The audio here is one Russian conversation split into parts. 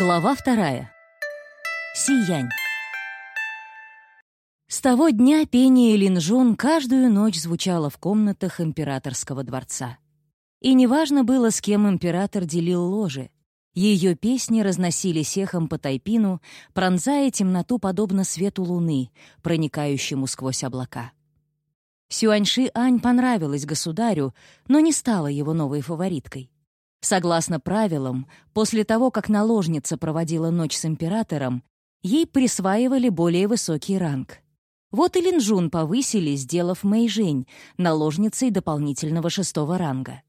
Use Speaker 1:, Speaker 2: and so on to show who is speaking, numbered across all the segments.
Speaker 1: Глава вторая. Сиянь. С того дня пение Линжун каждую ночь звучало в комнатах императорского дворца. И неважно было, с кем император делил ложе. Ее песни разносились эхом по тайпину, пронзая темноту подобно свету луны, проникающему сквозь облака. Сюаньши Ань понравилась государю, но не стала его новой фавориткой. Согласно правилам, после того, как наложница проводила ночь с императором, ей присваивали более высокий ранг. Вот и Линжун повысили, сделав Мэйжень наложницей дополнительного шестого ранга.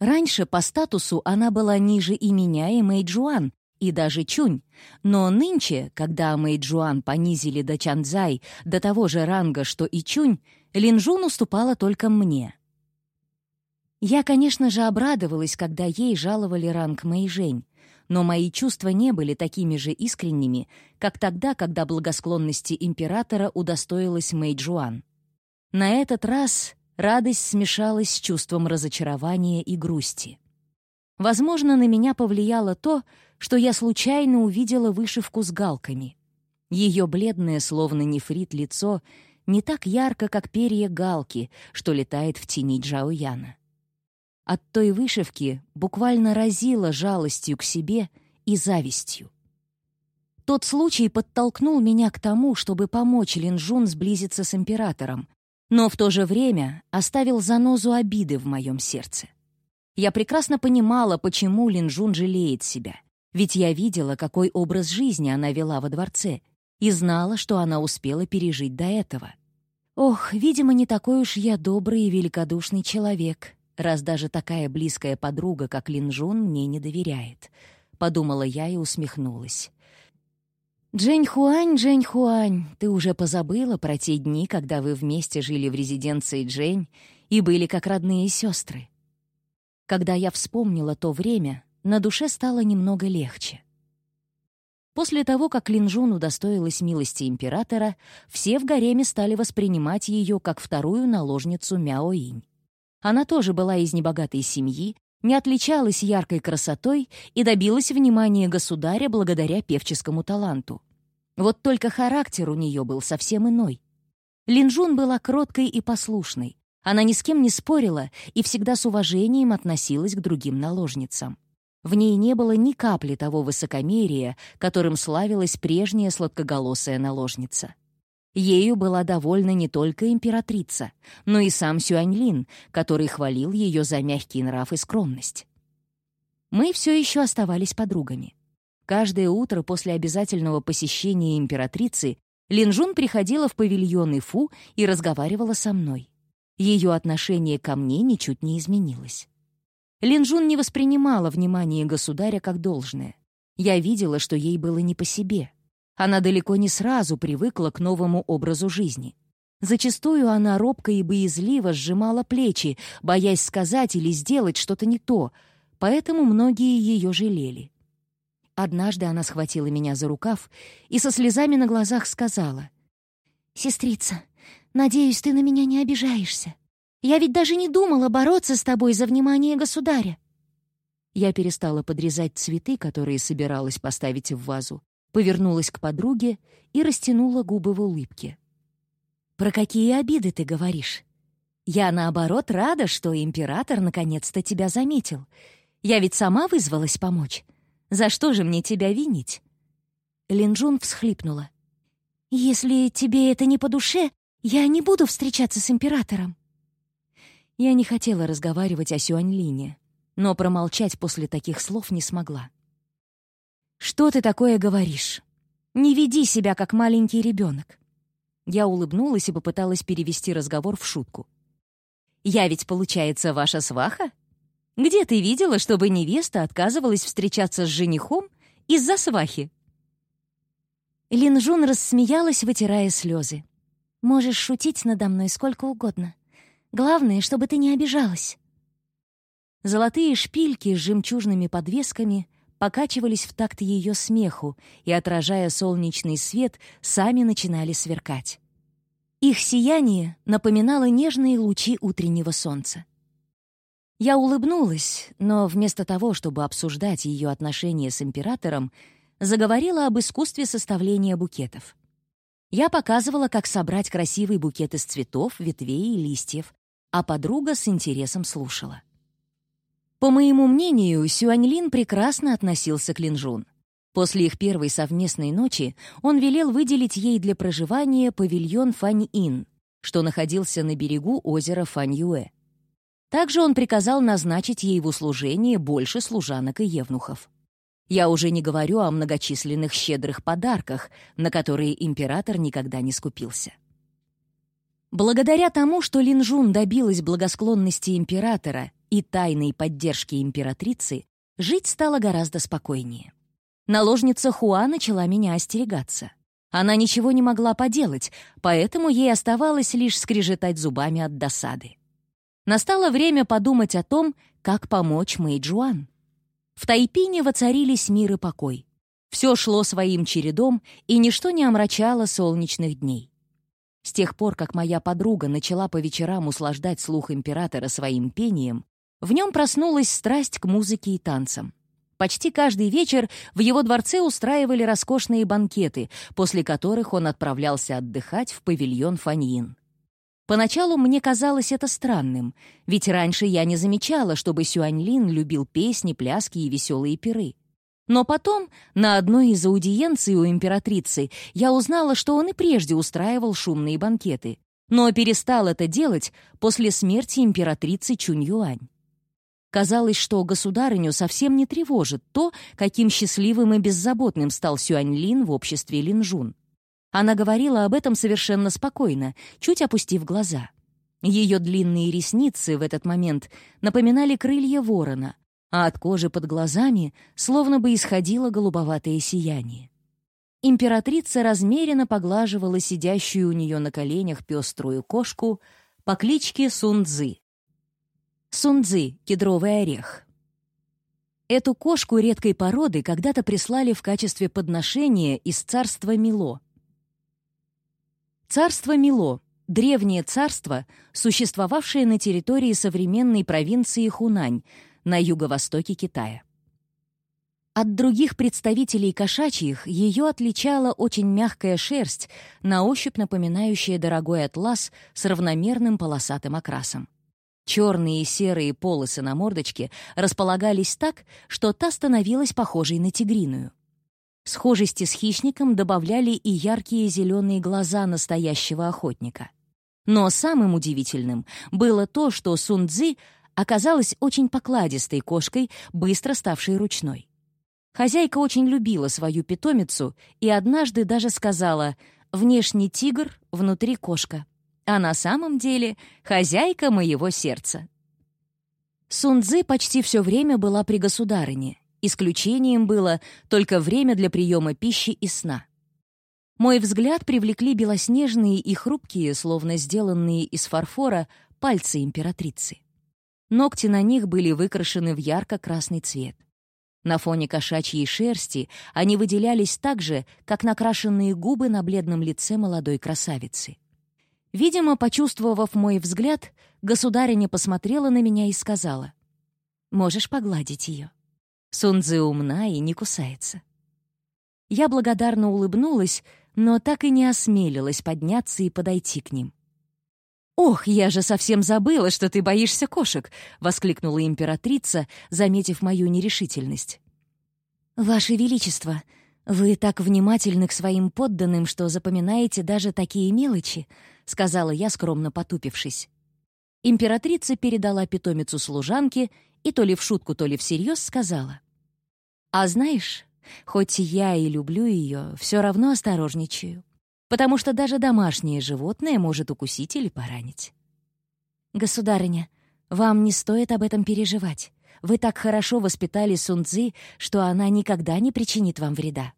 Speaker 1: Раньше по статусу она была ниже и меня, и Мэйджуан, и даже Чунь, но нынче, когда Мэйджуан понизили до Чанцзай до того же ранга, что и Чунь, Линжун уступала только мне — я, конечно же, обрадовалась, когда ей жаловали ранг Мэйжень, но мои чувства не были такими же искренними, как тогда, когда благосклонности императора удостоилась Мэйджуан. На этот раз радость смешалась с чувством разочарования и грусти. Возможно, на меня повлияло то, что я случайно увидела вышивку с галками. Ее бледное, словно нефрит, лицо не так ярко, как перья галки, что летает в тени Джаояна. От той вышивки буквально разило жалостью к себе и завистью. Тот случай подтолкнул меня к тому, чтобы помочь Линжун сблизиться с императором, но в то же время оставил занозу обиды в моем сердце. Я прекрасно понимала, почему Линжун жалеет себя, ведь я видела, какой образ жизни она вела во дворце, и знала, что она успела пережить до этого. Ох, видимо, не такой уж я добрый и великодушный человек, раз даже такая близкая подруга, как Линжун, мне не доверяет. Подумала я и усмехнулась. «Джень Хуань, Джень Хуань, ты уже позабыла про те дни, когда вы вместе жили в резиденции Джень и были как родные сестры?» Когда я вспомнила то время, на душе стало немного легче. После того, как Линжун удостоилась милости императора, все в гареме стали воспринимать ее как вторую наложницу Мяоинь. Она тоже была из небогатой семьи, не отличалась яркой красотой и добилась внимания государя благодаря певческому таланту. Вот только характер у нее был совсем иной. Линжун была кроткой и послушной. Она ни с кем не спорила и всегда с уважением относилась к другим наложницам. В ней не было ни капли того высокомерия, которым славилась прежняя сладкоголосая наложница. Ею была довольна не только императрица, но и сам Сюаньлин, который хвалил ее за мягкий нрав и скромность. Мы все еще оставались подругами. Каждое утро после обязательного посещения императрицы Линжун приходила в павильон Ифу и разговаривала со мной. Ее отношение ко мне ничуть не изменилось. Линжун не воспринимала внимание государя как должное. Я видела, что ей было не по себе — она далеко не сразу привыкла к новому образу жизни. Зачастую она робко и боязливо сжимала плечи, боясь сказать или сделать что-то не то, поэтому многие ее жалели. Однажды она схватила меня за рукав и со слезами на глазах сказала, «Сестрица, надеюсь, ты на меня не обижаешься. Я ведь даже не думала бороться с тобой за внимание государя». Я перестала подрезать цветы, которые собиралась поставить в вазу, повернулась к подруге и растянула губы в улыбке. «Про какие обиды ты говоришь? Я, наоборот, рада, что император наконец-то тебя заметил. Я ведь сама вызвалась помочь. За что же мне тебя винить?» Линджун всхлипнула. «Если тебе это не по душе, я не буду встречаться с императором». Я не хотела разговаривать о Сюаньлине, но промолчать после таких слов не смогла. «Что ты такое говоришь? Не веди себя, как маленький ребенок». Я улыбнулась и попыталась перевести разговор в шутку. «Я ведь, получается, ваша сваха? Где ты видела, чтобы невеста отказывалась встречаться с женихом из-за свахи?» Линжун рассмеялась, вытирая слезы. «Можешь шутить надо мной сколько угодно. Главное, чтобы ты не обижалась». Золотые шпильки с жемчужными подвесками покачивались в такт ее смеху и, отражая солнечный свет, сами начинали сверкать. Их сияние напоминало нежные лучи утреннего солнца. Я улыбнулась, но вместо того, чтобы обсуждать ее отношения с императором, заговорила об искусстве составления букетов. Я показывала, как собрать красивый букет из цветов, ветвей и листьев, а подруга с интересом слушала. По моему мнению, Сюаньлин прекрасно относился к Линжун. После их первой совместной ночи он велел выделить ей для проживания павильон Фань-Ин, что находился на берегу озера Фань-Юэ. Также он приказал назначить ей в услужение больше служанок и евнухов. Я уже не говорю о многочисленных щедрых подарках, на которые император никогда не скупился. Благодаря тому, что Линжун добилась благосклонности императора и тайной поддержки императрицы, жить стало гораздо спокойнее. Наложница Хуа начала меня остерегаться. Она ничего не могла поделать, поэтому ей оставалось лишь скрежетать зубами от досады. Настало время подумать о том, как помочь Мэй Джуан. В Тайпине воцарились мир и покой. Все шло своим чередом, и ничто не омрачало солнечных дней. С тех пор, как моя подруга начала по вечерам услаждать слух императора своим пением, в нем проснулась страсть к музыке и танцам. Почти каждый вечер в его дворце устраивали роскошные банкеты, после которых он отправлялся отдыхать в павильон Фаньин. Поначалу мне казалось это странным, ведь раньше я не замечала, чтобы Сюаньлин любил песни, пляски и веселые пиры. Но потом, на одной из аудиенций у императрицы, я узнала, что он и прежде устраивал шумные банкеты, но перестал это делать после смерти императрицы Чунь-Юань. Казалось, что государыню совсем не тревожит то, каким счастливым и беззаботным стал Сюаньлин в обществе Линжун. Она говорила об этом совершенно спокойно, чуть опустив глаза. Ее длинные ресницы в этот момент напоминали крылья ворона, а от кожи под глазами словно бы исходило голубоватое сияние. Императрица размеренно поглаживала сидящую у нее на коленях пеструю кошку по кличке Сунцзы. Сунцзы — кедровый орех. Эту кошку редкой породы когда-то прислали в качестве подношения из царства Мило — Царство Мило — древнее царство, существовавшее на территории современной провинции Хунань на юго-востоке Китая. От других представителей кошачьих ее отличала очень мягкая шерсть, на ощупь напоминающая дорогой атлас с равномерным полосатым окрасом. Черные и серые полосы на мордочке располагались так, что та становилась похожей на тигриную. Схожести с хищником добавляли и яркие зеленые глаза настоящего охотника. Но самым удивительным было то, что Сунцзы оказалась очень покладистой кошкой, быстро ставшей ручной. Хозяйка очень любила свою питомицу и однажды даже сказала «внешний тигр, внутри кошка», а на самом деле хозяйка моего сердца. Сунцзы почти все время была при государыне, Исключением было только время для приема пищи и сна. Мой взгляд привлекли белоснежные и хрупкие, словно сделанные из фарфора, пальцы императрицы. Ногти на них были выкрашены в ярко-красный цвет. На фоне кошачьей шерсти они выделялись так же, как накрашенные губы на бледном лице молодой красавицы. Видимо, почувствовав мой взгляд, государиня посмотрела на меня и сказала, «Можешь погладить ее». Сунзы умна и не кусается. Я благодарно улыбнулась, но так и не осмелилась подняться и подойти к ним. «Ох, я же совсем забыла, что ты боишься кошек!» — воскликнула императрица, заметив мою нерешительность. «Ваше Величество, вы так внимательны к своим подданным, что запоминаете даже такие мелочи», — сказала я, скромно потупившись. Императрица передала питомицу служанке и то ли в шутку, то ли всерьез сказала. «А знаешь, хоть я и люблю ее, все равно осторожничаю, потому что даже домашнее животное может укусить или поранить». «Государыня, вам не стоит об этом переживать. Вы так хорошо воспитали Сунцзы, что она никогда не причинит вам вреда».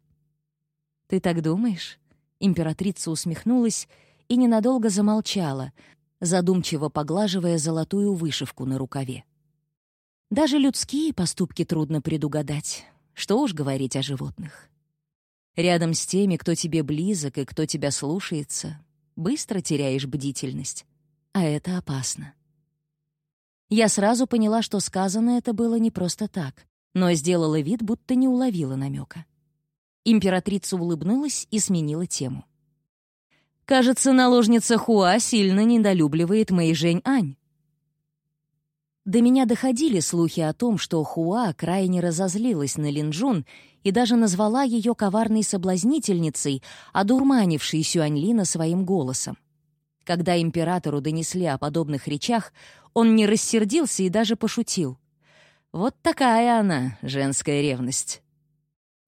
Speaker 1: «Ты так думаешь?» Императрица усмехнулась и ненадолго замолчала, задумчиво поглаживая золотую вышивку на рукаве. Даже людские поступки трудно предугадать. Что уж говорить о животных. Рядом с теми, кто тебе близок и кто тебя слушается, быстро теряешь бдительность. А это опасно. Я сразу поняла, что сказано это было не просто так, но сделала вид, будто не уловила намека. Императрица улыбнулась и сменила тему. «Кажется, наложница Хуа сильно недолюбливает Мэйжень Ань». До меня доходили слухи о том, что Хуа крайне разозлилась на Линджун и даже назвала ее коварной соблазнительницей, одурманившей Сюаньлина своим голосом. Когда императору донесли о подобных речах, он не рассердился и даже пошутил. «Вот такая она, женская ревность»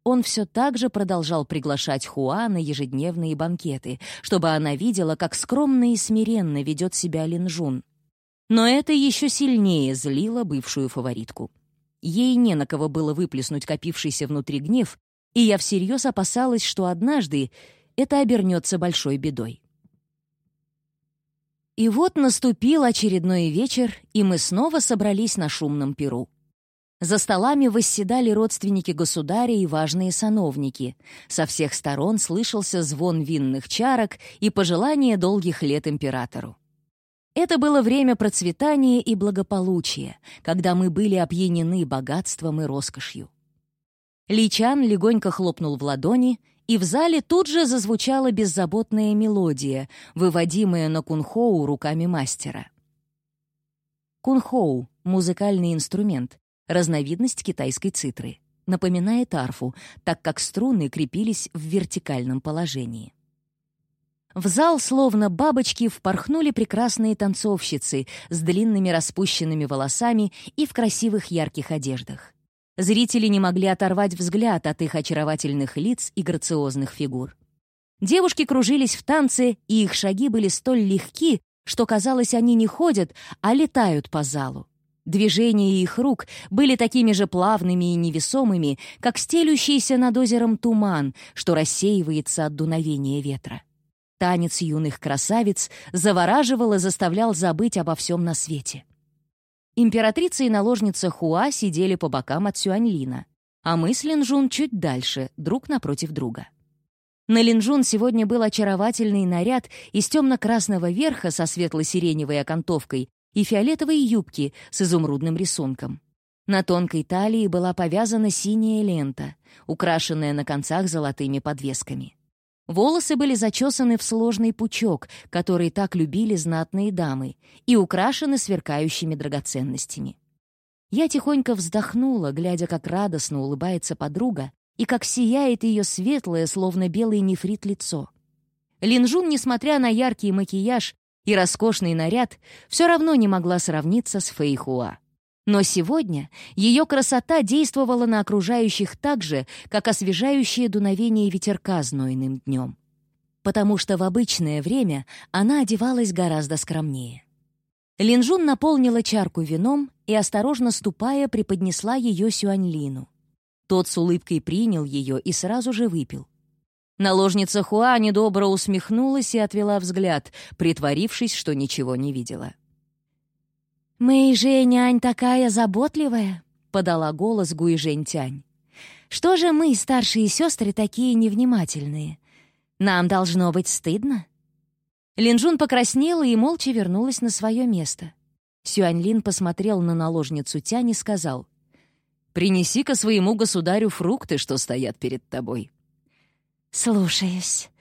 Speaker 1: он все так же продолжал приглашать Хуа на ежедневные банкеты, чтобы она видела, как скромно и смиренно ведет себя Линжун. Но это еще сильнее злило бывшую фаворитку. Ей не на кого было выплеснуть копившийся внутри гнев, и я всерьез опасалась, что однажды это обернется большой бедой. И вот наступил очередной вечер, и мы снова собрались на шумном перу. За столами восседали родственники государя и важные сановники. Со всех сторон слышался звон винных чарок и пожелания долгих лет императору. Это было время процветания и благополучия, когда мы были опьянены богатством и роскошью. Личан легонько хлопнул в ладони, и в зале тут же зазвучала беззаботная мелодия, выводимая на кунхоу руками мастера. Кунхоу — музыкальный инструмент, разновидность китайской цитры. Напоминает арфу, так как струны крепились в вертикальном положении. В зал, словно бабочки, впорхнули прекрасные танцовщицы с длинными распущенными волосами и в красивых ярких одеждах. Зрители не могли оторвать взгляд от их очаровательных лиц и грациозных фигур. Девушки кружились в танце, и их шаги были столь легки, что, казалось, они не ходят, а летают по залу. Движения их рук были такими же плавными и невесомыми, как стелющийся над озером туман, что рассеивается от дуновения ветра. Танец юных красавиц завораживал и заставлял забыть обо всем на свете. Императрица и наложница Хуа сидели по бокам от Сюаньлина, а мы с Линжун чуть дальше, друг напротив друга. На Линжун сегодня был очаровательный наряд из темно-красного верха со светло-сиреневой окантовкой и фиолетовой юбки с изумрудным рисунком. На тонкой талии была повязана синяя лента, украшенная на концах золотыми подвесками. Волосы были зачесаны в сложный пучок, который так любили знатные дамы, и украшены сверкающими драгоценностями. Я тихонько вздохнула, глядя, как радостно улыбается подруга и как сияет ее светлое, словно белый нефрит лицо. Линжун, несмотря на яркий макияж, и роскошный наряд все равно не могла сравниться с Фэйхуа. Но сегодня ее красота действовала на окружающих так же, как освежающее дуновение ветерка знойным днем. Потому что в обычное время она одевалась гораздо скромнее. Линжун наполнила чарку вином и, осторожно ступая, преподнесла ее Сюаньлину. Тот с улыбкой принял ее и сразу же выпил. Наложница Хуа недобро усмехнулась и отвела взгляд, притворившись, что ничего не видела. «Мэй Женянь такая заботливая», — подала голос Гуи Тянь. «Что же мы, старшие сестры, такие невнимательные? Нам должно быть стыдно?» Линжун покраснела и молча вернулась на свое место. Сюаньлин посмотрел на наложницу Тянь и сказал, «Принеси-ка своему государю фрукты, что стоят перед тобой». «Слушаюсь».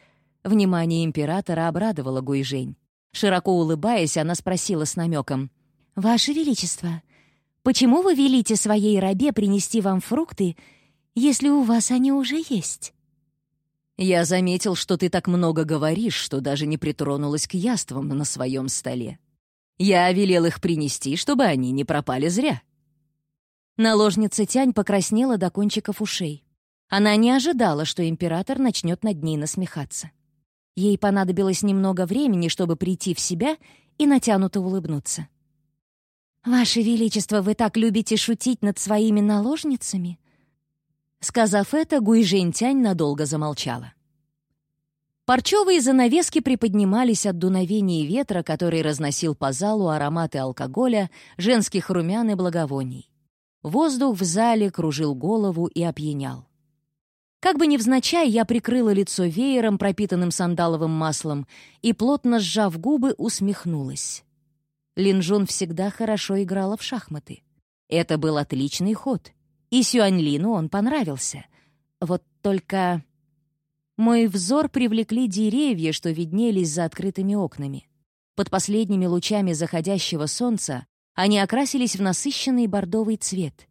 Speaker 1: Внимание императора обрадовало Гуйжень. Широко улыбаясь, она спросила с намеком. «Ваше Величество, почему вы велите своей рабе принести вам фрукты, если у вас они уже есть?» «Я заметил, что ты так много говоришь, что даже не притронулась к яствам на своем столе. Я велел их принести, чтобы они не пропали зря». Наложница Тянь покраснела до кончиков ушей. Она не ожидала, что император начнет над ней насмехаться. Ей понадобилось немного времени, чтобы прийти в себя и натянуто улыбнуться. «Ваше Величество, вы так любите шутить над своими наложницами?» Сказав это, Гуйжэнь-Тянь надолго замолчала. Парчевые занавески приподнимались от дуновения ветра, который разносил по залу ароматы алкоголя, женских румян и благовоний. Воздух в зале кружил голову и опьянял. Как бы невзначай, я прикрыла лицо веером, пропитанным сандаловым маслом, и, плотно сжав губы, усмехнулась. Линжун всегда хорошо играла в шахматы. Это был отличный ход. И Сюаньлину он понравился. Вот только... Мой взор привлекли деревья, что виднелись за открытыми окнами. Под последними лучами заходящего солнца они окрасились в насыщенный бордовый цвет.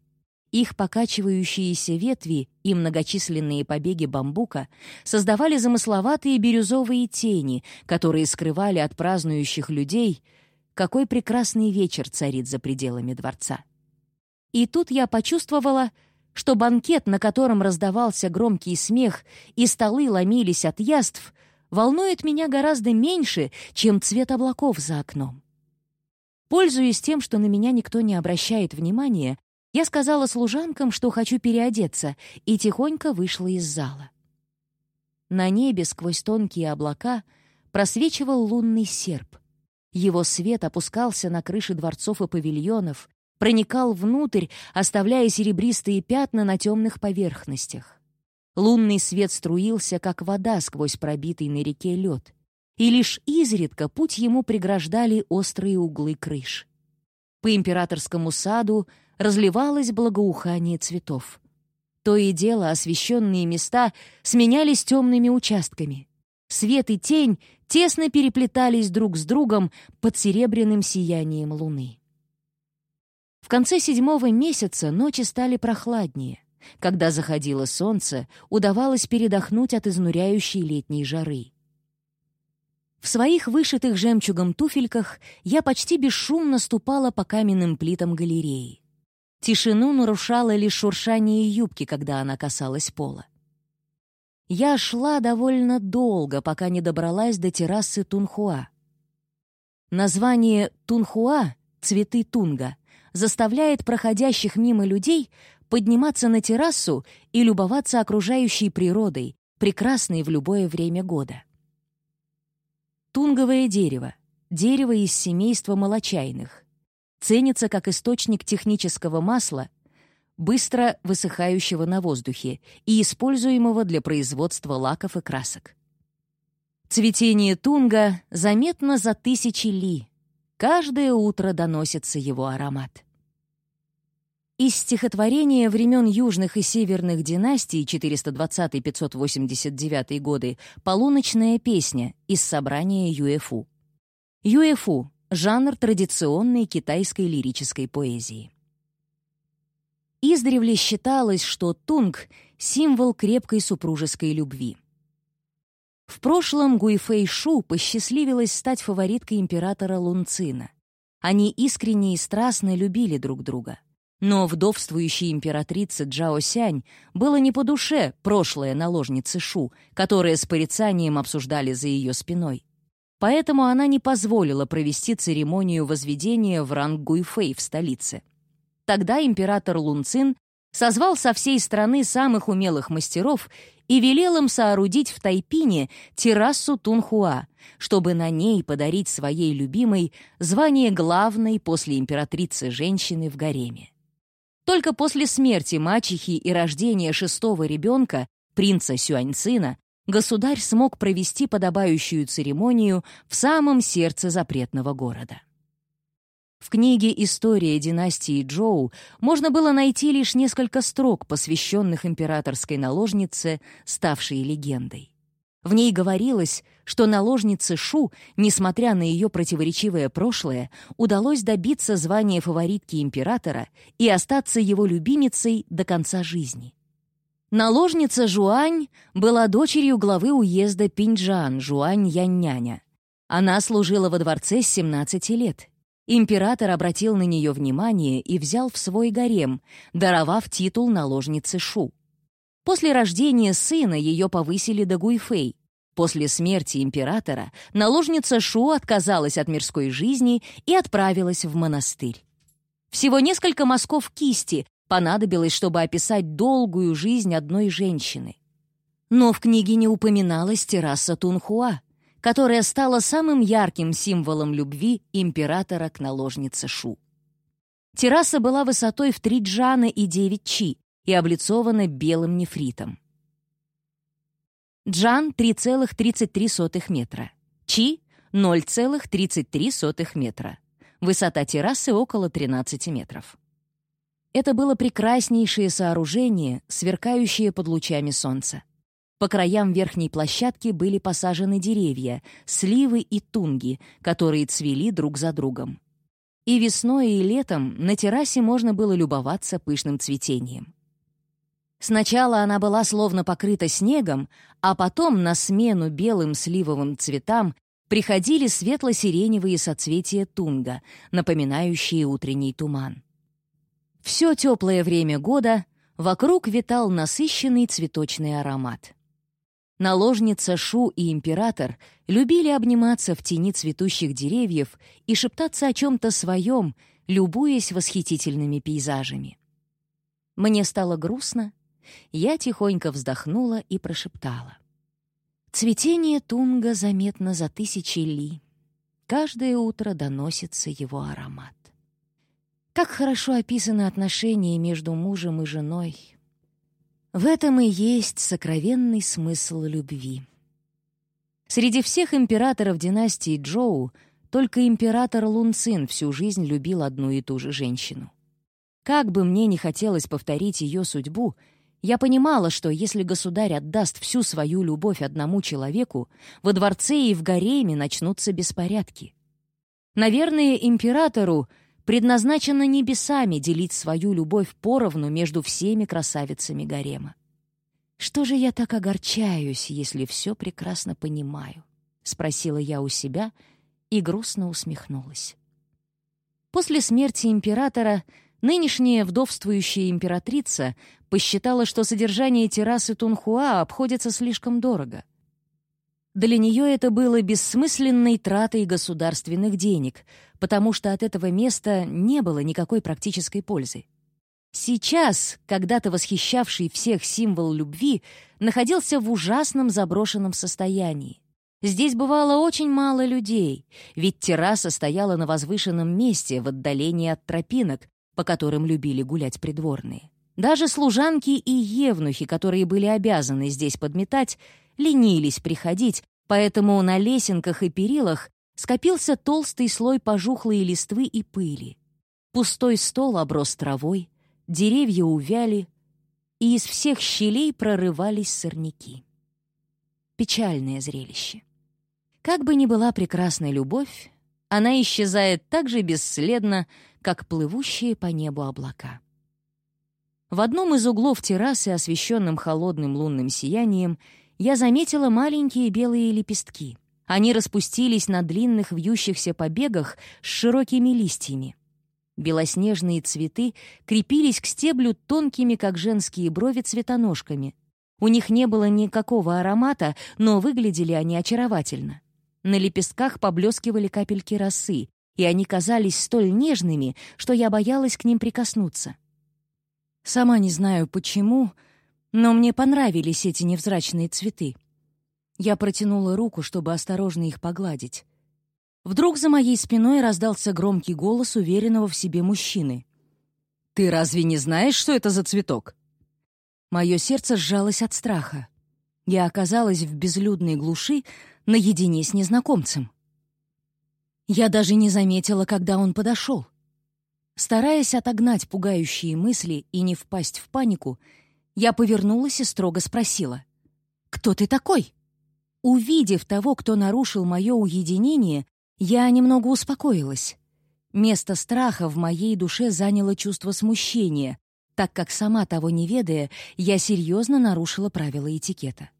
Speaker 1: Их покачивающиеся ветви и многочисленные побеги бамбука создавали замысловатые бирюзовые тени, которые скрывали от празднующих людей, какой прекрасный вечер царит за пределами дворца. И тут я почувствовала, что банкет, на котором раздавался громкий смех и столы ломились от яств, волнует меня гораздо меньше, чем цвет облаков за окном. Пользуясь тем, что на меня никто не обращает внимания, я сказала служанкам, что хочу переодеться, и тихонько вышла из зала. На небе сквозь тонкие облака просвечивал лунный серп. Его свет опускался на крыши дворцов и павильонов, проникал внутрь, оставляя серебристые пятна на темных поверхностях. Лунный свет струился, как вода сквозь пробитый на реке лед, и лишь изредка путь ему преграждали острые углы крыш. По императорскому саду разливалось благоухание цветов. То и дело освещенные места сменялись темными участками. Свет и тень тесно переплетались друг с другом под серебряным сиянием луны. В конце седьмого месяца ночи стали прохладнее. Когда заходило солнце, удавалось передохнуть от изнуряющей летней жары. В своих вышитых жемчугом туфельках я почти бесшумно ступала по каменным плитам галереи. Тишину нарушало лишь шуршание юбки, когда она касалась пола. Я шла довольно долго, пока не добралась до террасы Тунхуа. Название Тунхуа — «Цветы Тунга» заставляет проходящих мимо людей подниматься на террасу и любоваться окружающей природой, прекрасной в любое время года. Тунговое дерево — дерево из семейства молочайных. Ценится как источник технического масла, быстро высыхающего на воздухе и используемого для производства лаков и красок. Цветение тунга заметно за тысячи ли. Каждое утро доносится его аромат. Из стихотворения времен южных и северных династий 420-589 годы «Полуночная песня» из собрания Юэфу. Юэфу — жанр традиционной китайской лирической поэзии. Издревле считалось, что тунг — символ крепкой супружеской любви. В прошлом Гуйфэй Шу посчастливилось стать фавориткой императора Лунцина. Они искренне и страстно любили друг друга — но вдовствующей императрице Джао Сянь было не по душе прошлое наложницы Шу, которые с порицанием обсуждали за ее спиной. Поэтому она не позволила провести церемонию возведения в ранг Гуйфэй в столице. Тогда император Лунцин созвал со всей страны самых умелых мастеров и велел им соорудить в Тайпине террасу Тунхуа, чтобы на ней подарить своей любимой звание главной после императрицы женщины в гареме. Только после смерти мачехи и рождения шестого ребенка, принца Сюаньцина, государь смог провести подобающую церемонию в самом сердце запретного города. В книге «История династии Джоу» можно было найти лишь несколько строк, посвященных императорской наложнице, ставшей легендой. В ней говорилось, что наложнице Шу, несмотря на ее противоречивое прошлое, удалось добиться звания фаворитки императора и остаться его любимицей до конца жизни. Наложница Жуань была дочерью главы уезда Пинджан Жуань Янняня. Она служила во дворце с 17 лет. Император обратил на нее внимание и взял в свой гарем, даровав титул наложницы Шу. После рождения сына ее повысили до Гуйфэй. После смерти императора наложница Шу отказалась от мирской жизни и отправилась в монастырь. Всего несколько мазков кисти понадобилось, чтобы описать долгую жизнь одной женщины. Но в книге не упоминалась терраса Тунхуа, которая стала самым ярким символом любви императора к наложнице Шу. Терраса была высотой в три джана и девять чи, и облицована белым нефритом. Джан — 3,33 метра. Чи — 0,33 метра. высота террасы около 13 метров. Это было прекраснейшее сооружение, сверкающее под лучами солнца. По краям верхней площадки были посажены деревья, сливы и тунги, которые цвели друг за другом. И весной, и летом на террасе можно было любоваться пышным цветением. Сначала она была словно покрыта снегом, а потом на смену белым сливовым цветам приходили светло-сиреневые соцветия тунга, напоминающие утренний туман. Все теплое время года вокруг витал насыщенный цветочный аромат. Наложница Шу и император любили обниматься в тени цветущих деревьев и шептаться о чем-то своем, любуясь восхитительными пейзажами. Мне стало грустно, я тихонько вздохнула и прошептала. Цветение тунга заметно за тысячи ли. Каждое утро доносится его аромат. Как хорошо описаны отношения между мужем и женой. В этом и есть сокровенный смысл любви. Среди всех императоров династии Джоу только император Лунцин всю жизнь любил одну и ту же женщину. Как бы мне ни хотелось повторить ее судьбу — я понимала, что если государь отдаст всю свою любовь одному человеку, во дворце и в гареме начнутся беспорядки. Наверное, императору предназначено небесами делить свою любовь поровну между всеми красавицами гарема. «Что же я так огорчаюсь, если все прекрасно понимаю?» — спросила я у себя и грустно усмехнулась. После смерти императора Нынешняя вдовствующая императрица посчитала, что содержание террасы Тунхуа обходится слишком дорого. Для нее это было бессмысленной тратой государственных денег, потому что от этого места не было никакой практической пользы. Сейчас, когда-то восхищавший всех символ любви, находился в ужасном заброшенном состоянии. Здесь бывало очень мало людей, ведь терраса стояла на возвышенном месте в отдалении от тропинок, по которым любили гулять придворные. Даже служанки и евнухи, которые были обязаны здесь подметать, ленились приходить, поэтому на лесенках и перилах скопился толстый слой пожухлой листвы и пыли. Пустой стол оброс травой, деревья увяли, и из всех щелей прорывались сорняки. Печальное зрелище. Как бы ни была прекрасна любовь, она исчезает так же бесследно, как плывущие по небу облака. В одном из углов террасы, освещенном холодным лунным сиянием, я заметила маленькие белые лепестки. Они распустились на длинных вьющихся побегах с широкими листьями. Белоснежные цветы крепились к стеблю тонкими, как женские брови, цветоножками. У них не было никакого аромата, но выглядели они очаровательно. На лепестках поблескивали капельки росы, и они казались столь нежными, что я боялась к ним прикоснуться. Сама не знаю почему, но мне понравились эти невзрачные цветы. Я протянула руку, чтобы осторожно их погладить. Вдруг за моей спиной раздался громкий голос уверенного в себе мужчины. «Ты разве не знаешь, что это за цветок?» Мое сердце сжалось от страха. Я оказалась в безлюдной глуши, наедине с незнакомцем. Я даже не заметила, когда он подошел. Стараясь отогнать пугающие мысли и не впасть в панику, я повернулась и строго спросила. «Кто ты такой?» Увидев того, кто нарушил мое уединение, я немного успокоилась. Место страха в моей душе заняло чувство смущения, так как сама того не ведая, я серьезно нарушила правила этикета.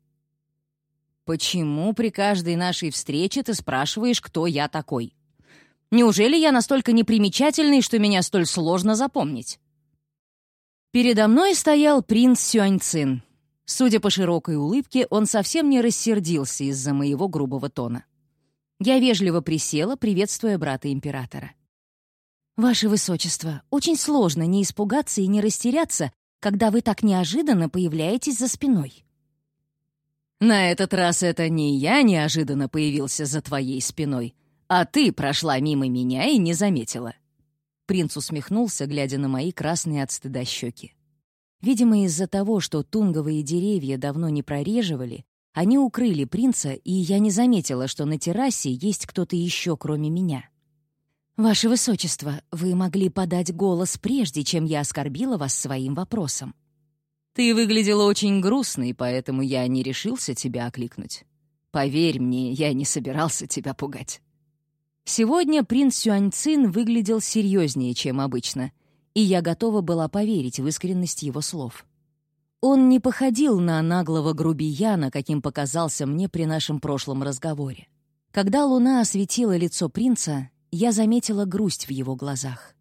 Speaker 1: «Почему при каждой нашей встрече ты спрашиваешь, кто я такой? Неужели я настолько непримечательный, что меня столь сложно запомнить?» Передо мной стоял принц Сюаньцин. Судя по широкой улыбке, он совсем не рассердился из-за моего грубого тона. Я вежливо присела, приветствуя брата императора. «Ваше Высочество, очень сложно не испугаться и не растеряться, когда вы так неожиданно появляетесь за спиной. На этот раз это не я неожиданно появился за твоей спиной, а ты прошла мимо меня и не заметила». Принц усмехнулся, глядя на мои красные от стыда щеки. Видимо, из-за того, что тунговые деревья давно не прореживали, они укрыли принца, и я не заметила, что на террасе есть кто-то еще, кроме меня. «Ваше Высочество, вы могли подать голос прежде, чем я оскорбила вас своим вопросом».
Speaker 2: «Ты выглядела очень грустной, поэтому я не решился тебя окликнуть. Поверь мне, я не собирался тебя пугать».
Speaker 1: Сегодня принц Сюаньцин выглядел серьезнее, чем обычно, и я готова была поверить в искренность его слов. Он не походил на наглого грубияна, каким показался мне при нашем прошлом разговоре. Когда луна осветила лицо принца, я заметила грусть в его глазах.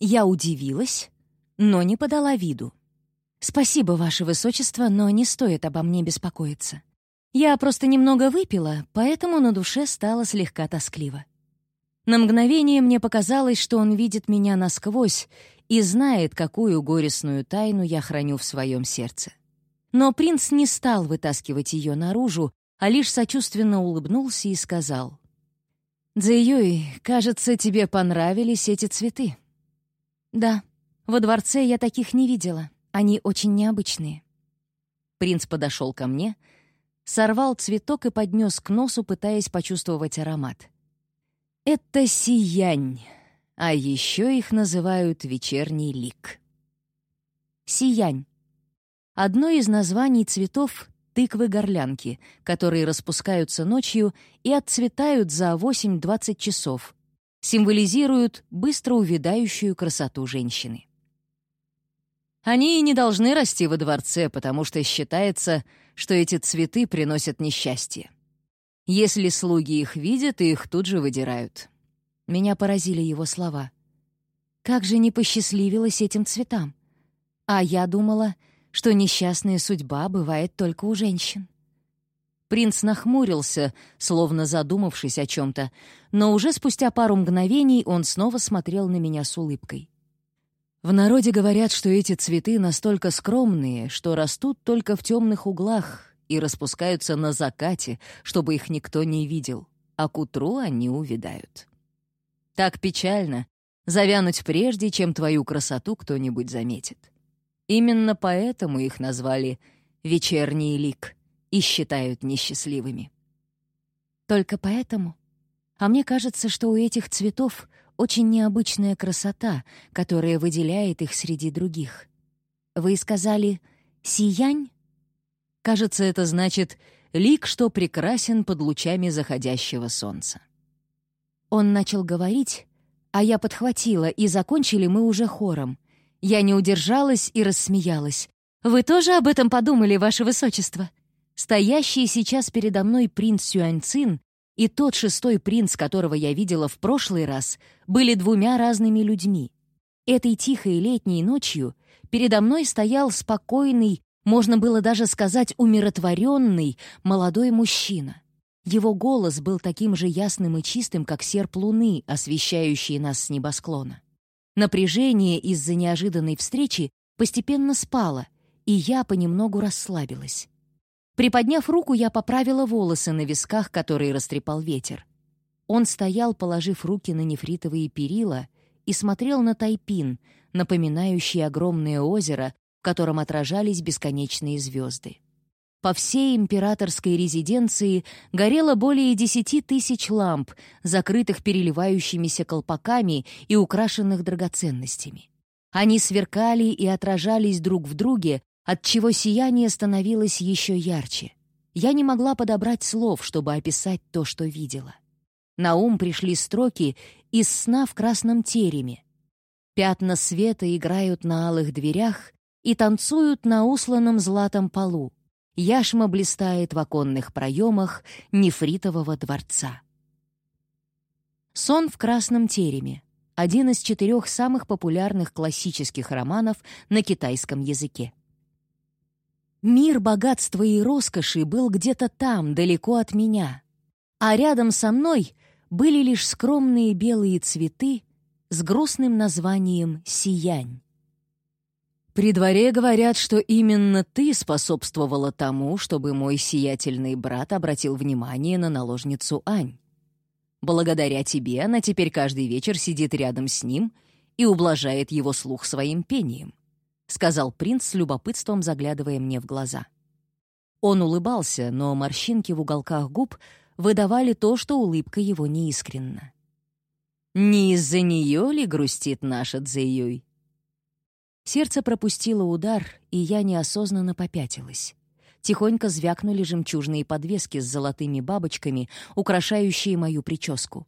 Speaker 1: Я удивилась, но не подала виду. «Спасибо, Ваше Высочество, но не стоит обо мне беспокоиться. Я просто немного выпила, поэтому на душе стало слегка тоскливо. На мгновение мне показалось, что он видит меня насквозь и знает, какую горестную тайну я храню в своем сердце. Но принц не стал вытаскивать ее наружу, а лишь сочувственно улыбнулся и сказал. «Дзэюй, кажется, тебе понравились эти цветы». «Да, во дворце я таких не видела. Они очень необычные». Принц подошел ко мне — сорвал цветок и поднес к носу, пытаясь почувствовать аромат. Это сиянь, а еще их называют вечерний лик. Сиянь. Одно из названий цветов — тыквы-горлянки, которые распускаются ночью и отцветают за 8-20 часов, символизируют быстро увядающую красоту женщины. Они и не должны расти во дворце, потому что считается, что эти цветы приносят несчастье. Если слуги их видят, их тут же выдирают. Меня поразили его слова. Как же не посчастливилось этим цветам? А я думала, что несчастная судьба бывает только у женщин. Принц нахмурился, словно задумавшись о чем-то, но уже спустя пару мгновений он снова смотрел на меня с улыбкой. В народе говорят, что эти цветы настолько скромные, что растут только в темных углах и распускаются на закате, чтобы их никто не видел, а к утру они увядают. Так печально завянуть прежде, чем твою красоту кто-нибудь заметит. Именно поэтому их назвали «вечерний лик» и считают несчастливыми. Только поэтому? А мне кажется, что у этих цветов очень необычная красота, которая выделяет их среди других. Вы сказали «сиянь»? Кажется, это значит «лик, что прекрасен под лучами заходящего солнца». Он начал говорить, а я подхватила, и закончили мы уже хором. Я не удержалась и рассмеялась. «Вы тоже об этом подумали, Ваше Высочество?» Стоящий сейчас передо мной принц Сюаньцин и тот шестой принц, которого я видела в прошлый раз, были двумя разными людьми. Этой тихой летней ночью передо мной стоял спокойный, можно было даже сказать умиротворенный, молодой мужчина. Его голос был таким же ясным и чистым, как серп луны, освещающий нас с небосклона. Напряжение из-за неожиданной встречи постепенно спало, и я понемногу расслабилась. Приподняв руку, я поправила волосы на висках, которые растрепал ветер. Он стоял, положив руки на нефритовые перила, и смотрел на Тайпин, напоминающий огромное озеро, в котором отражались бесконечные звезды. По всей императорской резиденции горело более десяти тысяч ламп, закрытых переливающимися колпаками и украшенных драгоценностями. Они сверкали и отражались друг в друге, отчего сияние становилось еще ярче. Я не могла подобрать слов, чтобы описать то, что видела. На ум пришли строки из сна в красном тереме. Пятна света играют на алых дверях и танцуют на усланном златом полу. Яшма блистает в оконных проемах нефритового дворца. «Сон в красном тереме» — один из четырех самых популярных классических романов на китайском языке. Мир богатства и роскоши был где-то там, далеко от меня. А рядом со мной были лишь скромные белые цветы с грустным названием «Сиянь». При дворе говорят, что именно ты способствовала тому, чтобы мой сиятельный брат обратил внимание на наложницу Ань. Благодаря тебе она теперь каждый вечер сидит рядом с ним и ублажает его слух своим пением. — сказал принц с любопытством, заглядывая мне в глаза. Он улыбался, но морщинки в уголках губ выдавали то, что улыбка его неискренна.
Speaker 2: Не из-за нее ли грустит наша Цзэюй?
Speaker 1: Сердце пропустило удар, и я неосознанно попятилась. Тихонько звякнули жемчужные подвески с золотыми бабочками, украшающие мою прическу.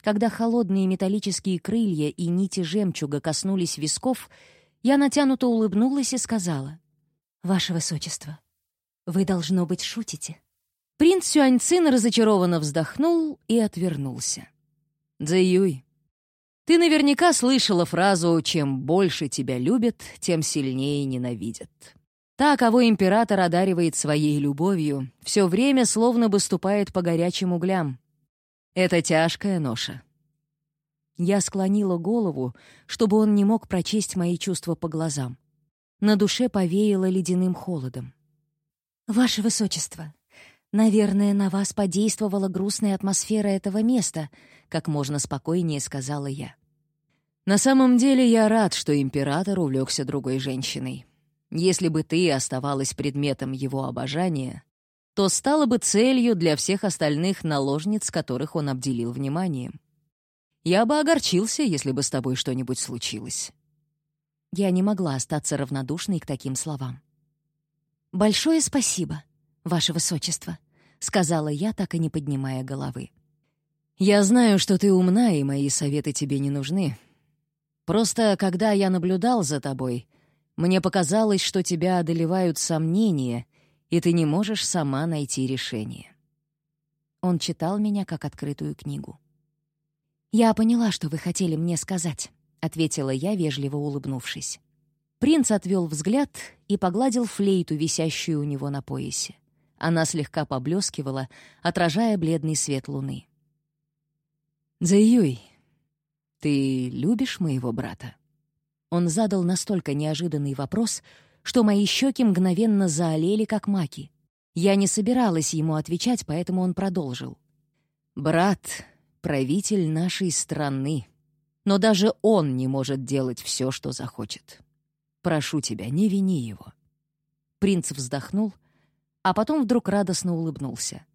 Speaker 1: Когда холодные металлические крылья и нити жемчуга коснулись висков, я натянуто улыбнулась и сказала, «Ваше Высочество, вы, должно быть, шутите». Принц Сюаньцин разочарованно вздохнул и отвернулся.
Speaker 2: «Цзэюй, ты наверняка слышала фразу «чем больше тебя любят, тем сильнее ненавидят». Та, кого император одаривает своей любовью, все время словно бы ступает по горячим углям. Это тяжкая ноша.
Speaker 1: Я склонила голову, чтобы он не мог прочесть мои чувства по глазам. На душе повеяло ледяным холодом. «Ваше Высочество, наверное, на вас подействовала грустная атмосфера этого места», как можно спокойнее сказала я.
Speaker 2: «На самом деле я рад, что император увлекся другой женщиной. Если бы ты оставалась предметом его обожания, то стала бы целью для всех остальных наложниц, которых он обделил вниманием. Я бы огорчился, если бы с тобой что-нибудь случилось».
Speaker 1: Я не могла остаться равнодушной к таким словам. «Большое спасибо, Ваше Высочество», — сказала я, так и не поднимая головы.
Speaker 2: «Я знаю, что ты умна, и мои советы тебе не нужны. Просто, когда я наблюдал за тобой, мне показалось, что тебя одолевают сомнения, и ты не можешь сама найти решение».
Speaker 1: Он читал меня как открытую книгу. «Я поняла, что вы хотели мне сказать», — ответила я, вежливо улыбнувшись. Принц отвел взгляд и погладил флейту, висящую у него на поясе. Она слегка поблескивала, отражая бледный свет луны.
Speaker 2: «Заюй, ты любишь моего брата?»
Speaker 1: Он задал настолько неожиданный вопрос, что мои щеки мгновенно заолели, как маки. Я не собиралась ему отвечать, поэтому он продолжил.
Speaker 2: «Брат — правитель нашей страны, но даже он не может делать все, что захочет. Прошу тебя, не вини его».
Speaker 1: Принц вздохнул, а потом вдруг радостно улыбнулся.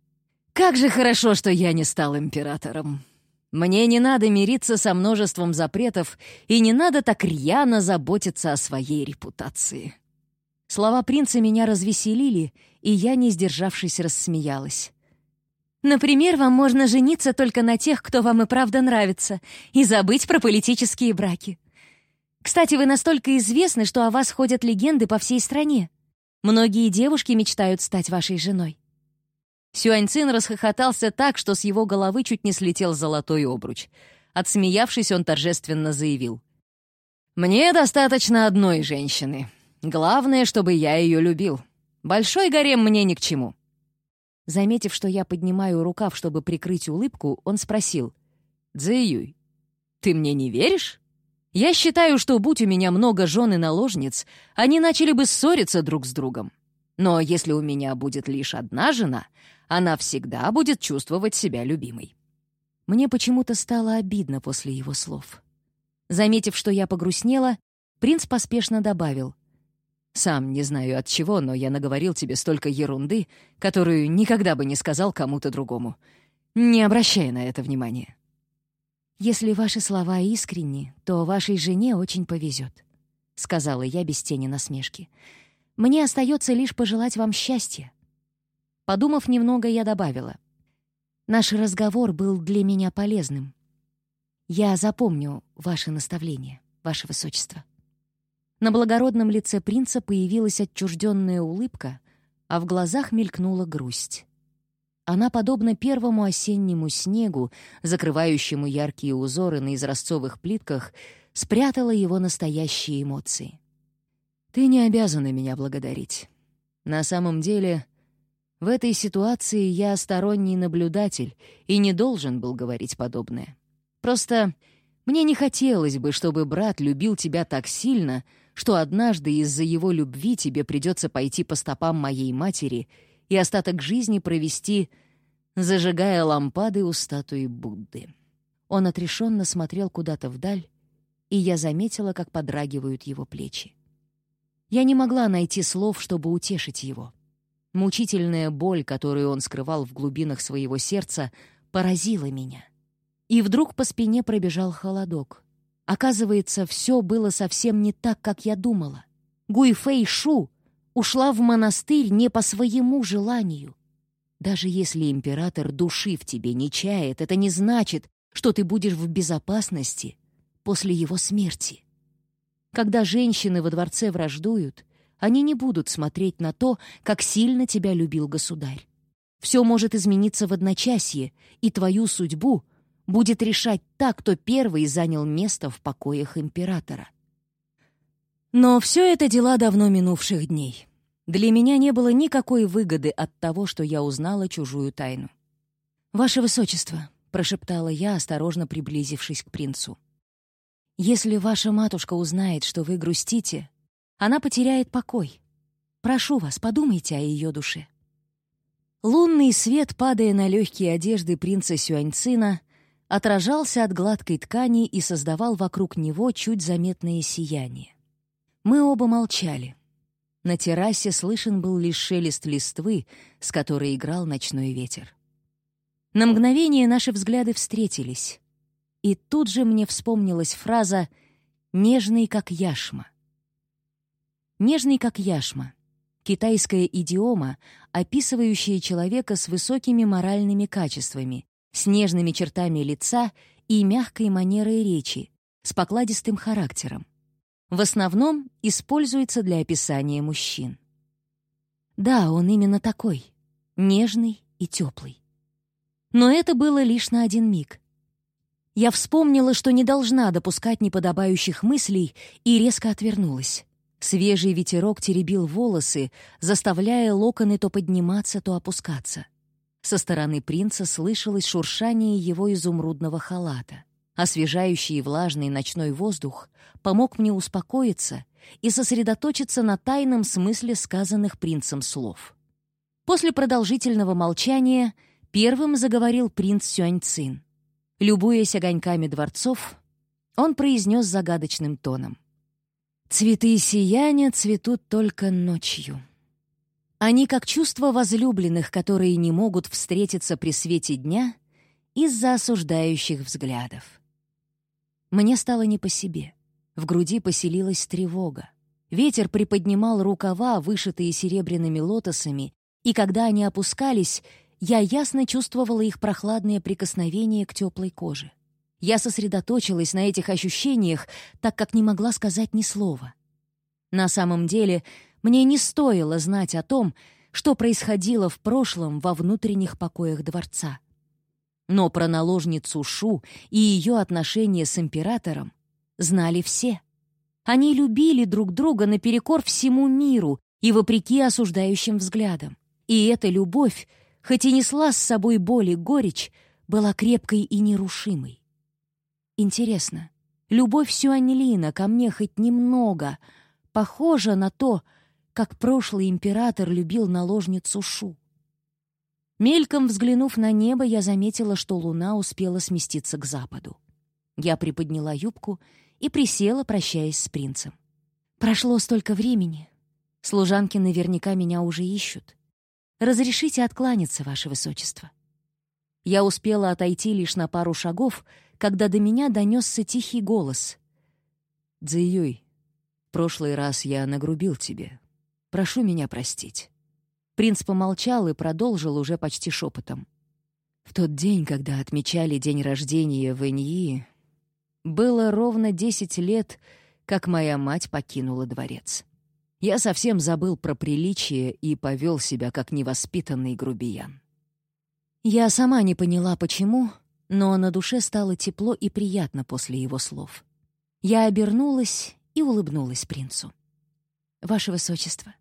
Speaker 2: «Как же хорошо, что я не стал императором!» Мне не надо мириться со множеством запретов и не надо так рьяно заботиться о своей репутации.
Speaker 1: Слова принца меня развеселили, и я, не сдержавшись, рассмеялась. «Например, вам можно жениться только на тех, кто вам и правда нравится, и забыть про политические браки. Кстати, вы настолько известны, что о вас ходят легенды по всей стране. Многие девушки мечтают стать вашей женой.
Speaker 2: Сюаньцин расхохотался так, что с его головы чуть не слетел золотой обруч. Отсмеявшись, он торжественно заявил. «Мне достаточно одной женщины. Главное, чтобы я ее любил. Большой гарем мне ни к чему».
Speaker 1: Заметив, что я поднимаю рукав, чтобы прикрыть улыбку, он спросил.
Speaker 2: «Цзэюй, ты мне не веришь? Я считаю, что, будь у меня много жен и наложниц, они начали бы ссориться друг с другом. Но если у меня будет лишь одна жена, она всегда будет чувствовать себя любимой.
Speaker 1: Мне почему-то стало обидно после его слов. Заметив, что я погрустнела, принц поспешно добавил.
Speaker 2: «Сам не знаю от чего, но я наговорил тебе столько ерунды, которую никогда бы не сказал кому-то другому. Не обращай на это внимания».
Speaker 1: «Если ваши слова искренни, то вашей жене очень повезет», — сказала я без тени насмешки. «Мне остается лишь пожелать вам счастья. Подумав немного, я добавила. «Наш разговор был для меня полезным. Я запомню ваше наставление, ваше высочество». На благородном лице принца появилась отчужденная улыбка, а в глазах мелькнула грусть. Она, подобно первому осеннему снегу, закрывающему яркие узоры на изразцовых плитках, спрятала его настоящие эмоции.
Speaker 2: «Ты не обязана меня благодарить. На самом деле, в этой ситуации я сторонний наблюдатель и не должен был говорить подобное. Просто мне не хотелось бы, чтобы брат любил тебя так сильно, что однажды из-за его любви тебе придется пойти по стопам моей матери и остаток жизни провести, зажигая лампады у статуи Будды.
Speaker 1: Он отрешенно смотрел куда-то вдаль, и я заметила, как подрагивают его плечи. Я не могла найти слов, чтобы утешить его — Мучительная боль, которую он скрывал в глубинах своего сердца, поразила меня.
Speaker 2: И вдруг по спине пробежал холодок. Оказывается, все было совсем не так, как я думала. Гуйфэй Шу ушла в монастырь не по своему желанию. Даже если император души в тебе не чает, это не значит, что ты будешь в безопасности после его смерти. Когда женщины во дворце враждуют, они не будут смотреть на то, как сильно тебя любил государь. Все может измениться в одночасье, и твою судьбу будет решать та, кто первый занял место в покоях императора. Но все это дела давно минувших дней. Для меня не было никакой выгоды от того, что я узнала чужую тайну. «Ваше Высочество», — прошептала я, осторожно приблизившись к принцу, «если ваша матушка узнает, что вы грустите, она потеряет покой. Прошу вас, подумайте о ее душе». Лунный свет, падая на легкие одежды принца Сюаньцина, отражался от гладкой ткани и создавал вокруг него чуть заметное сияние. Мы оба молчали. На террасе слышен был лишь шелест листвы, с которой играл ночной ветер. На мгновение наши взгляды встретились, и тут же мне вспомнилась фраза «нежный, как яшма». «Нежный, как яшма» — китайская идиома, описывающая человека с высокими моральными качествами, с нежными чертами лица и мягкой манерой речи, с покладистым характером. В основном используется для описания мужчин. Да, он именно такой, нежный и теплый. Но это было лишь на один миг. Я вспомнила, что не должна допускать неподобающих мыслей, и резко отвернулась. Свежий ветерок теребил волосы, заставляя локоны то подниматься, то опускаться. Со стороны принца слышалось шуршание его изумрудного халата. Освежающий и влажный ночной воздух помог мне успокоиться и сосредоточиться на тайном смысле сказанных принцем слов. После продолжительного молчания первым заговорил принц Сюаньцин. Любуясь огоньками дворцов, он произнес загадочным тоном — Цветы сияния цветут только ночью. Они как чувства возлюбленных, которые не могут встретиться при свете дня из-за осуждающих взглядов. Мне стало не по себе. В груди поселилась тревога. Ветер приподнимал рукава, вышитые серебряными лотосами, и когда они опускались, я ясно чувствовала их прохладное прикосновение к теплой коже. Я сосредоточилась на этих ощущениях, так как не могла сказать ни слова. На самом деле, мне не стоило знать о том, что происходило в прошлом во внутренних покоях дворца. Но про наложницу Шу и ее отношения с императором знали все. Они любили друг друга наперекор всему миру и вопреки осуждающим взглядам. И эта любовь, хоть и несла с собой боль и горечь, была крепкой и нерушимой. Интересно, любовь Сюаньлина ко мне хоть немного похожа на то, как прошлый император любил наложницу Шу? Мельком взглянув на небо, я заметила, что луна успела сместиться к западу. Я приподняла юбку и присела, прощаясь с принцем. Прошло столько времени. Служанки наверняка меня уже ищут. Разрешите откланяться, Ваше Высочество. Я успела отойти лишь на пару шагов, когда до меня донесся тихий голос. «Цзэюй, в прошлый раз я нагрубил тебе. Прошу меня простить». Принц помолчал и продолжил уже почти шепотом. В тот день, когда отмечали день рождения в Иньи, было ровно десять лет, как моя мать покинула дворец. Я совсем забыл про приличие и повел себя как невоспитанный грубиян. Я сама не поняла, почему, но на душе стало тепло и приятно после его слов. Я обернулась и улыбнулась принцу. «Ваше Высочество,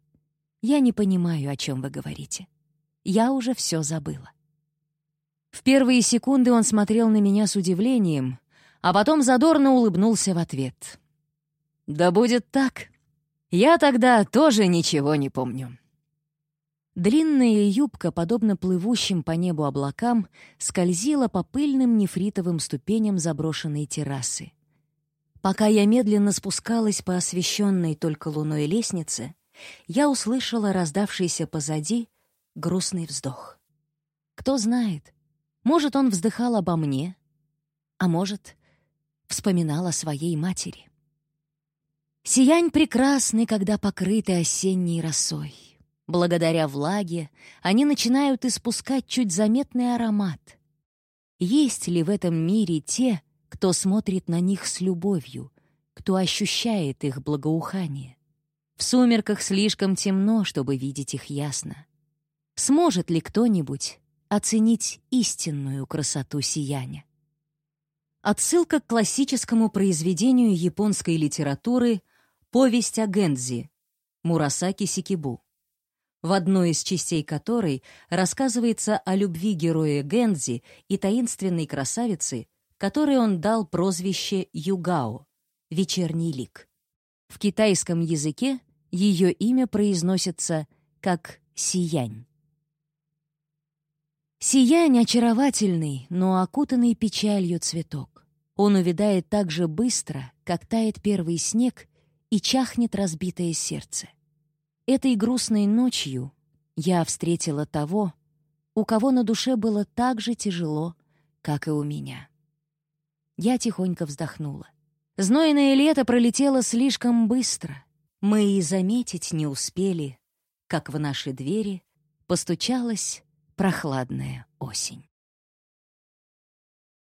Speaker 2: я не понимаю, о чем вы говорите. Я уже все забыла». В первые секунды он смотрел на меня с удивлением, а потом задорно улыбнулся в ответ. «Да будет так. Я тогда тоже ничего не помню». Длинная юбка, подобно плывущим по небу облакам, скользила по пыльным нефритовым ступеням заброшенной террасы. Пока я медленно спускалась по освещенной только луной лестнице, я услышала раздавшийся позади грустный вздох. Кто знает, может, он вздыхал обо мне А может, вспоминал о своей матери. Сиянь прекрасны, когда покрыты осенней росой. Благодаря влаге они начинают испускать чуть заметный аромат. Есть ли в этом мире те, кто смотрит на них с любовью, кто ощущает их благоухание? В сумерках слишком темно, чтобы видеть их ясно. Сможет ли кто-нибудь оценить истинную красоту сияния? Отсылка к классическому произведению японской литературы «Повесть о Гэнзи» Мурасаки Сикибу, в одной из частей которой рассказывается о любви героя Гэнзи и таинственной красавицы, которой он дал прозвище Югао — «Вечерний лик». В китайском языке ее имя произносится как «Сиянь». Сиянь — очаровательный, но окутанный печалью цветок. Он увядает так же быстро, как тает первый снег и чахнет разбитое сердце. Этой грустной ночью я встретила того, у кого на душе было так же тяжело, как и у меня. Я тихонько вздохнула. Знойное лето пролетело слишком быстро. Мы и заметить не успели, как в наши двери постучалась прохладная осень.